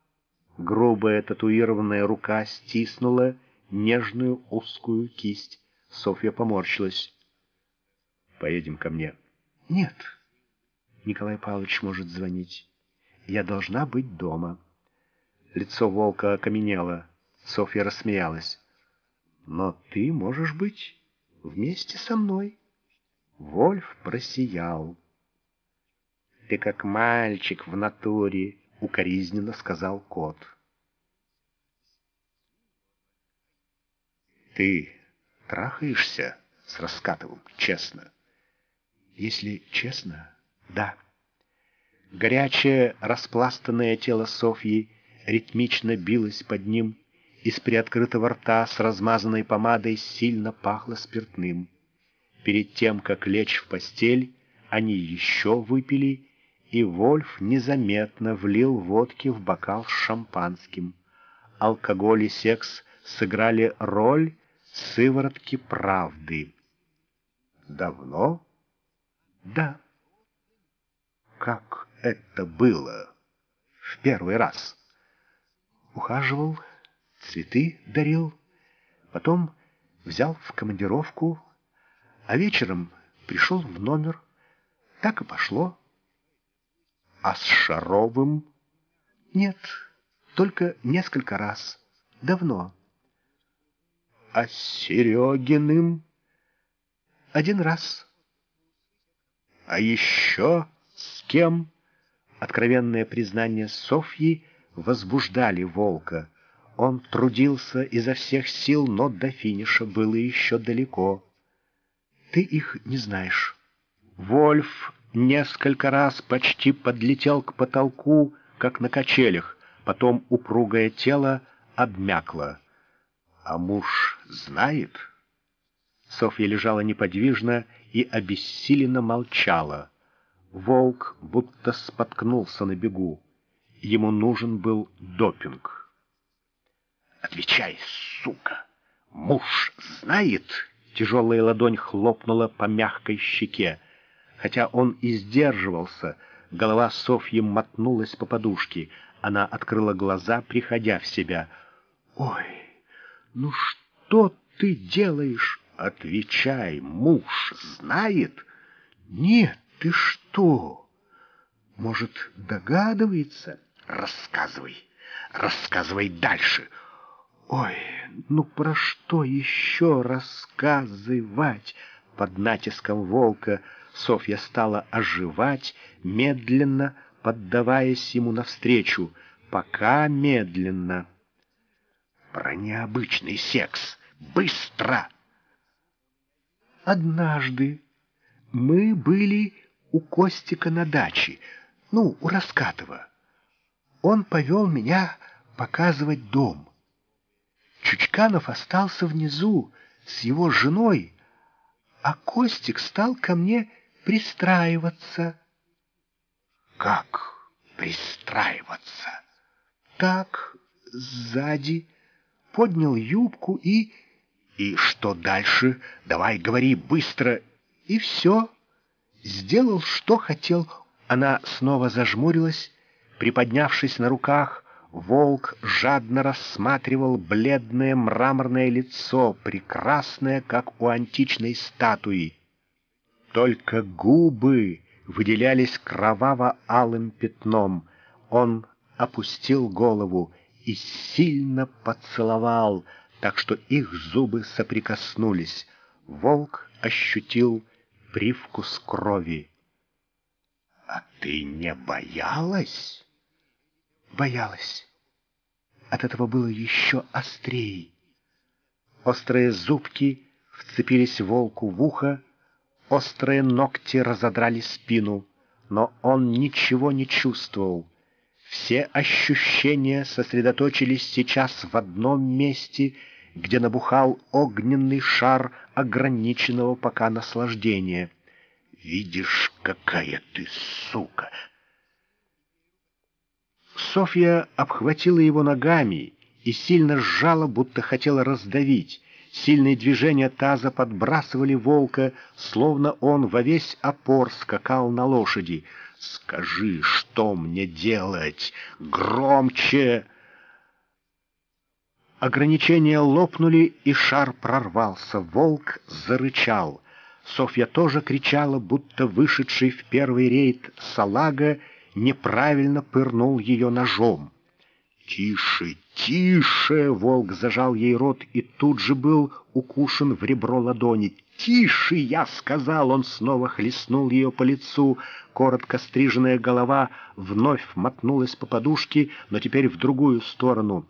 Грубая татуированная рука стиснула нежную узкую кисть. Софья поморщилась. «Поедем ко мне». «Нет». Николай Павлович может звонить. Я должна быть дома. Лицо волка окаменело. Софья рассмеялась. Но ты можешь быть вместе со мной. Вольф просиял. Ты как мальчик в натуре, укоризненно сказал кот. Ты трахаешься с Раскатовым, честно? Если честно, да. Горячее, распластанное тело Софьи ритмично билось под ним, из приоткрытого рта с размазанной помадой сильно пахло спиртным. Перед тем, как лечь в постель, они еще выпили, и Вольф незаметно влил водки в бокал с шампанским. Алкоголь и секс сыграли роль сыворотки правды. «Давно?» «Да». «Как это было в первый раз?» Ухаживал, цветы дарил, потом взял в командировку, а вечером пришел в номер. Так и пошло. А с Шаровым? Нет, только несколько раз. Давно. А с Серегиным? Один раз. А еще с кем? Откровенное признание Софьи возбуждали волка. Он трудился изо всех сил, но до финиша было еще далеко. Ты их не знаешь. Вольф несколько раз почти подлетел к потолку, как на качелях, потом упругое тело обмякло. А муж знает? Софья лежала неподвижно и обессиленно молчала. Волк будто споткнулся на бегу. Ему нужен был допинг. «Отвечай, сука! Муж знает?» Тяжелая ладонь хлопнула по мягкой щеке. Хотя он и сдерживался, голова Софьи мотнулась по подушке. Она открыла глаза, приходя в себя. «Ой, ну что ты делаешь?» «Отвечай, муж знает?» «Нет, ты что? Может, догадывается?» Рассказывай, рассказывай дальше. Ой, ну про что еще рассказывать? Под натиском волка Софья стала оживать, медленно поддаваясь ему навстречу, пока медленно. Про необычный секс. Быстро! Однажды мы были у Костика на даче, ну, у Раскатова он повел меня показывать дом. Чучканов остался внизу с его женой, а Костик стал ко мне пристраиваться. Как пристраиваться? Так, сзади, поднял юбку и... И что дальше? Давай, говори быстро. И все. Сделал, что хотел. Она снова зажмурилась, Приподнявшись на руках, волк жадно рассматривал бледное мраморное лицо, прекрасное, как у античной статуи. Только губы выделялись кроваво-алым пятном. Он опустил голову и сильно поцеловал, так что их зубы соприкоснулись. Волк ощутил привкус крови. «А ты не боялась?» боялась. От этого было еще острее. Острые зубки вцепились волку в ухо, острые ногти разодрали спину, но он ничего не чувствовал. Все ощущения сосредоточились сейчас в одном месте, где набухал огненный шар ограниченного пока наслаждения. «Видишь, какая ты сука!» Софья обхватила его ногами и сильно сжала, будто хотела раздавить. Сильные движения таза подбрасывали волка, словно он во весь опор скакал на лошади. «Скажи, что мне делать? Громче!» Ограничения лопнули, и шар прорвался. Волк зарычал. Софья тоже кричала, будто вышедший в первый рейд салага неправильно пырнул ее ножом. «Тише, тише!» — волк зажал ей рот и тут же был укушен в ребро ладони. «Тише!» — я сказал, он снова хлестнул ее по лицу. Коротко стриженная голова вновь мотнулась по подушке, но теперь в другую сторону.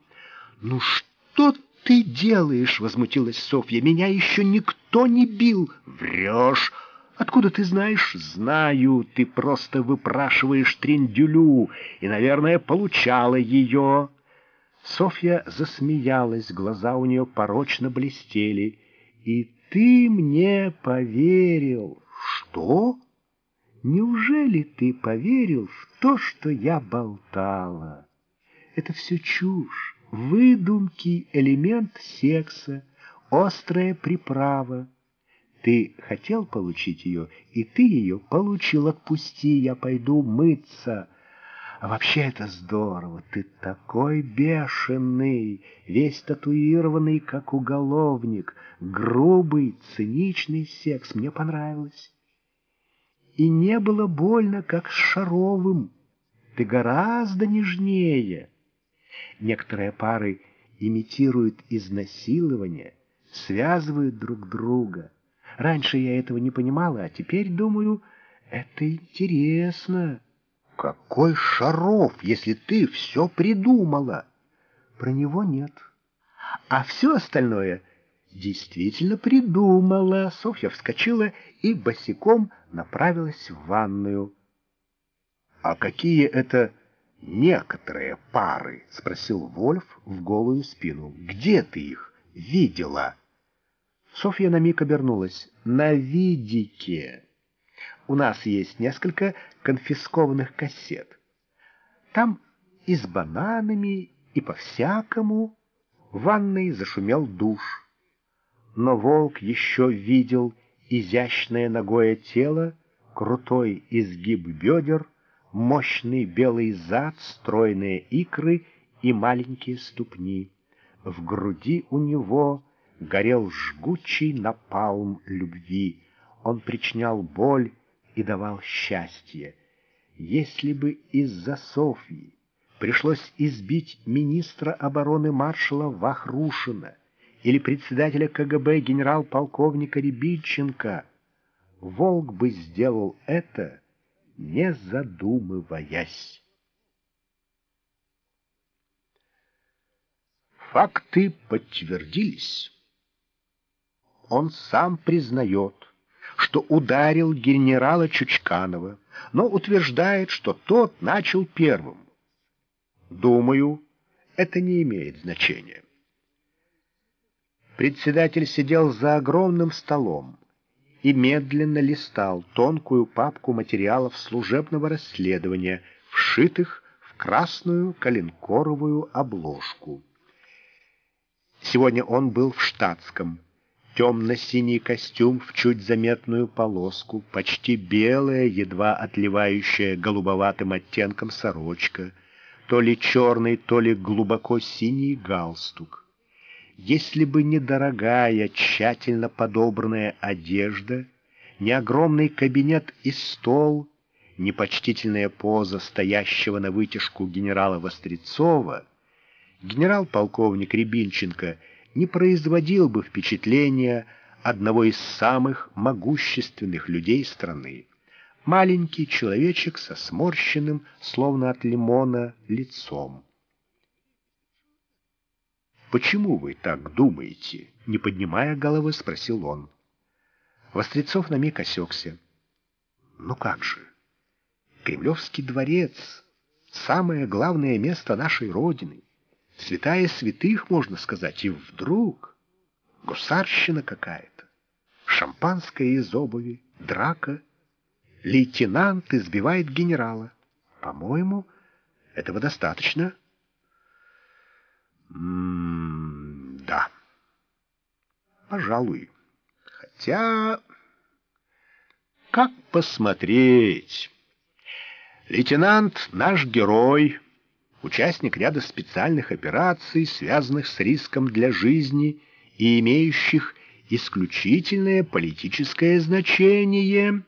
«Ну что ты делаешь?» — возмутилась Софья. «Меня еще никто не бил!» «Врешь!» Откуда ты знаешь? Знаю, ты просто выпрашиваешь трендюлю и, наверное, получала ее. Софья засмеялась, глаза у нее порочно блестели. И ты мне поверил. Что? Неужели ты поверил в то, что я болтала? Это все чушь, выдумки, элемент секса, острая приправа. Ты хотел получить ее, и ты ее получил. Отпусти, я пойду мыться. А вообще это здорово. Ты такой бешеный, весь татуированный, как уголовник. Грубый, циничный секс. Мне понравилось. И не было больно, как с Шаровым. Ты гораздо нежнее. Некоторые пары имитируют изнасилование, связывают друг друга — Раньше я этого не понимала, а теперь думаю, это интересно. Какой Шаров, если ты все придумала? Про него нет. А все остальное действительно придумала. Софья вскочила и босиком направилась в ванную. А какие это некоторые пары? Спросил Вольф в голую спину. Где ты их видела? Софья на миг обернулась. «На видике. У нас есть несколько конфискованных кассет. Там и с бананами, и по-всякому. В ванной зашумел душ. Но волк еще видел изящное ногое тело, крутой изгиб бедер, мощный белый зад, стройные икры и маленькие ступни. В груди у него горел жгучий напалм любви. Он причинял боль и давал счастье. Если бы из-за Софьи пришлось избить министра обороны маршала Вахрушина или председателя КГБ генерал-полковника Рябиченко, Волк бы сделал это, не задумываясь. Факты подтвердились он сам признает, что ударил генерала Чучканова, но утверждает, что тот начал первым. Думаю, это не имеет значения. Председатель сидел за огромным столом и медленно листал тонкую папку материалов служебного расследования, вшитых в красную коленкоровую обложку. Сегодня он был в штатском, темно-синий костюм в чуть заметную полоску, почти белая, едва отливающая голубоватым оттенком сорочка, то ли черный, то ли глубоко синий галстук. Если бы не дорогая, тщательно подобранная одежда, не огромный кабинет и стол, не почтительная поза стоящего на вытяжку генерала Вострецова, генерал-полковник Рябинченко — не производил бы впечатления одного из самых могущественных людей страны. Маленький человечек со сморщенным, словно от лимона, лицом. «Почему вы так думаете?» — не поднимая головы, спросил он. Вострецов на миг осекся. «Ну как же? Кремлевский дворец — самое главное место нашей Родины святая святых, можно сказать, и вдруг гусарщина какая-то, шампанское из обуви, драка, лейтенант избивает генерала. По-моему, Этого достаточно? М -м да. Пожалуй. Хотя... Как посмотреть? Лейтенант — наш герой, участник ряда специальных операций, связанных с риском для жизни и имеющих исключительное политическое значение.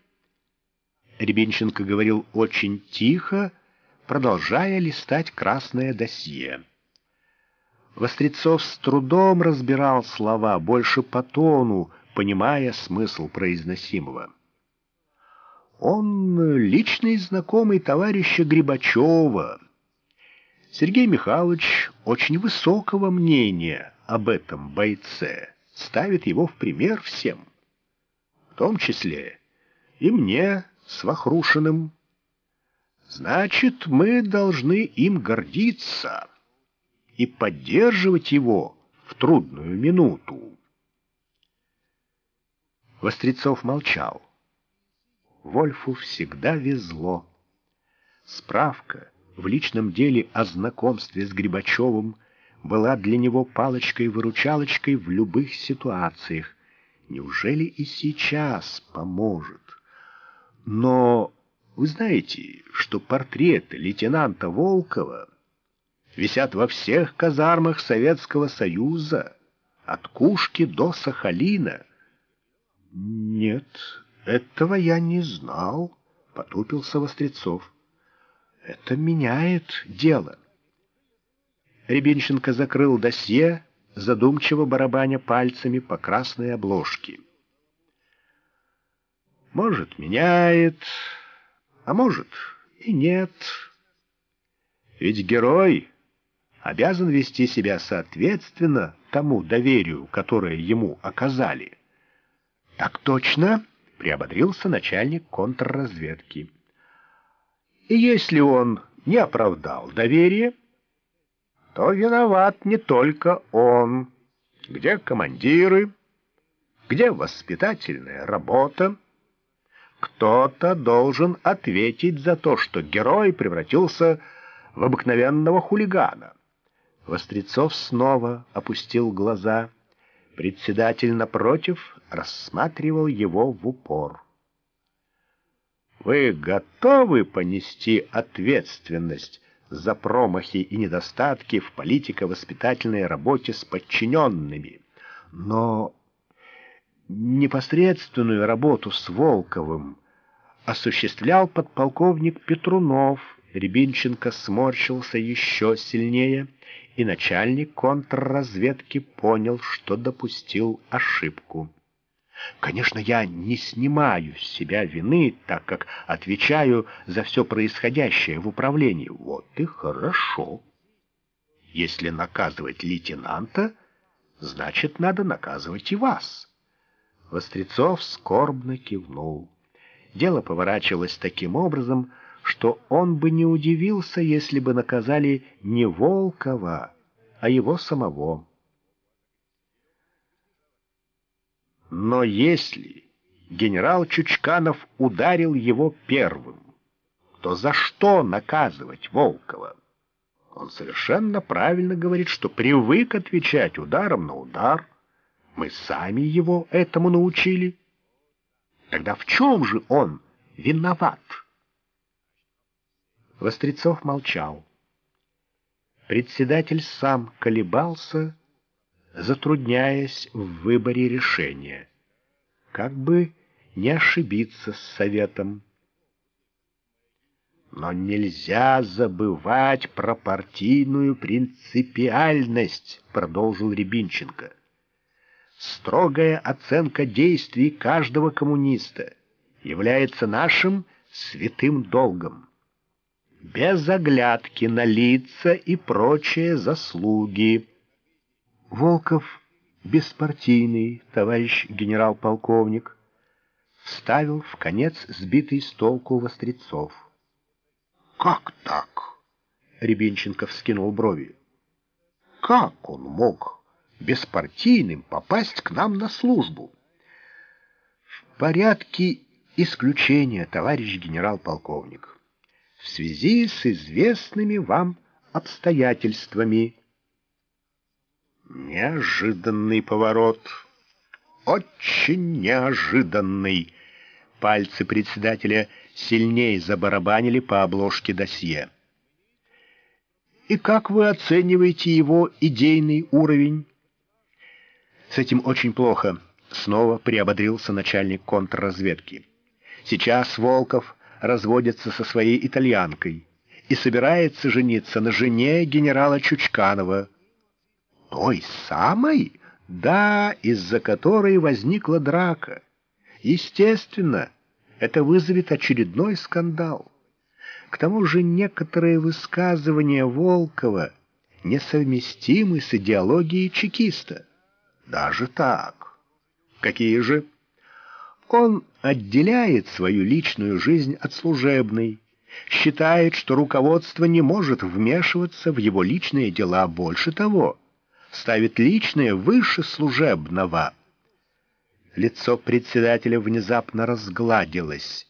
Рябинченко говорил очень тихо, продолжая листать красное досье. Вострецов с трудом разбирал слова, больше по тону, понимая смысл произносимого. Он личный знакомый товарища Грибачева. Сергей Михайлович очень высокого мнения об этом бойце, ставит его в пример всем, в том числе и мне с Вахрушиным. Значит, мы должны им гордиться и поддерживать его в трудную минуту. Вострецов молчал. Вольфу всегда везло. Справка в личном деле о знакомстве с Грибачевым была для него палочкой-выручалочкой в любых ситуациях. Неужели и сейчас поможет? Но вы знаете, что портреты лейтенанта Волкова висят во всех казармах Советского Союза, от Кушки до Сахалина? Нет, этого я не знал, потупился Вострецов. Это меняет дело. Рябинченко закрыл досье, задумчиво барабаня пальцами по красной обложке. Может, меняет, а может и нет. Ведь герой обязан вести себя соответственно тому доверию, которое ему оказали. Так точно, приободрился начальник контрразведки. И если он не оправдал доверие, то виноват не только он. Где командиры? Где воспитательная работа? Кто-то должен ответить за то, что герой превратился в обыкновенного хулигана. Вострецов снова опустил глаза. Председатель, напротив, рассматривал его в упор. «Вы готовы понести ответственность за промахи и недостатки в политико-воспитательной работе с подчиненными?» Но непосредственную работу с Волковым осуществлял подполковник Петрунов. Рябинченко сморщился еще сильнее, и начальник контрразведки понял, что допустил ошибку. Конечно, я не снимаю с себя вины, так как отвечаю за все происходящее в управлении. Вот и хорошо. Если наказывать лейтенанта, значит, надо наказывать и вас. Вострецов скорбно кивнул. Дело поворачивалось таким образом, что он бы не удивился, если бы наказали не Волкова, а его самого. Но если генерал Чучканов ударил его первым, то за что наказывать Волкова? Он совершенно правильно говорит, что привык отвечать ударом на удар — мы сами его этому научили. Тогда в чем же он виноват? Вострецов молчал. Председатель сам колебался, затрудняясь в выборе решения. Как бы не ошибиться с советом. Но нельзя забывать про партийную принципиальность, продолжил Рябинченко строгая оценка действий каждого коммуниста является нашим святым долгом. Без оглядки на лица и прочие заслуги. Волков, беспартийный товарищ генерал-полковник, вставил в конец сбитый с толку Вострецов. «Как так?» — Рябинченко вскинул брови. «Как он мог?» беспартийным попасть к нам на службу. В порядке исключения, товарищ генерал-полковник. в связи с известными вам обстоятельствами. Неожиданный поворот. Очень неожиданный. Пальцы председателя сильнее забарабанили по обложке досье. И как вы оцениваете его идейный уровень? С этим очень плохо. Снова приободрился начальник контрразведки. Сейчас Волков разводится со своей итальянкой и собирается жениться на жене генерала Чучканова. Той самой? Да, из-за которой возникла драка. Естественно, это вызовет очередной скандал. К тому же некоторые высказывания Волкова несовместимы с идеологией чекиста. Даже так. Какие же? Он отделяет свою личную жизнь от служебной, считает, что руководство не может вмешиваться в его личные дела больше того, ставит личное выше служебного. Лицо председателя внезапно разгладилось.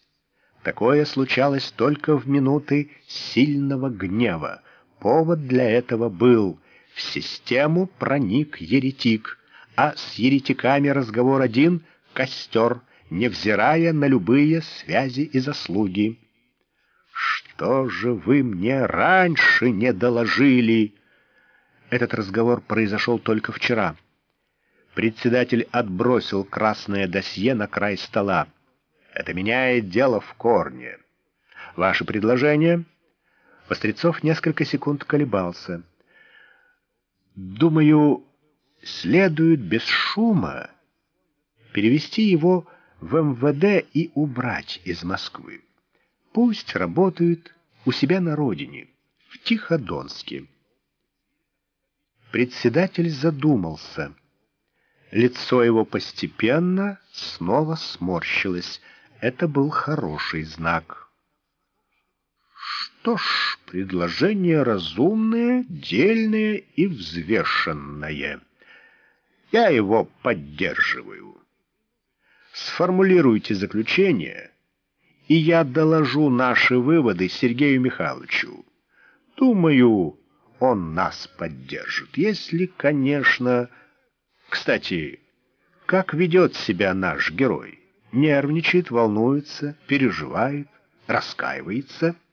Такое случалось только в минуты сильного гнева. Повод для этого был. В систему проник еретик, а с еретиками разговор один — костер, невзирая на любые связи и заслуги. «Что же вы мне раньше не доложили?» Этот разговор произошел только вчера. Председатель отбросил красное досье на край стола. Это меняет дело в корне. Ваше предложение?» Вострецов несколько секунд колебался. «Думаю, следует без шума перевести его в МВД и убрать из Москвы. Пусть работают у себя на родине, в Тиходонске». Председатель задумался. Лицо его постепенно снова сморщилось — это был хороший знак. Что ж, предложение разумное, дельное и взвешенное. Я его поддерживаю. Сформулируйте заключение, и я доложу наши выводы Сергею Михайловичу. Думаю, он нас поддержит, если, конечно... Кстати, как ведет себя наш герой? нервничает, волнуется, переживает, раскаивается –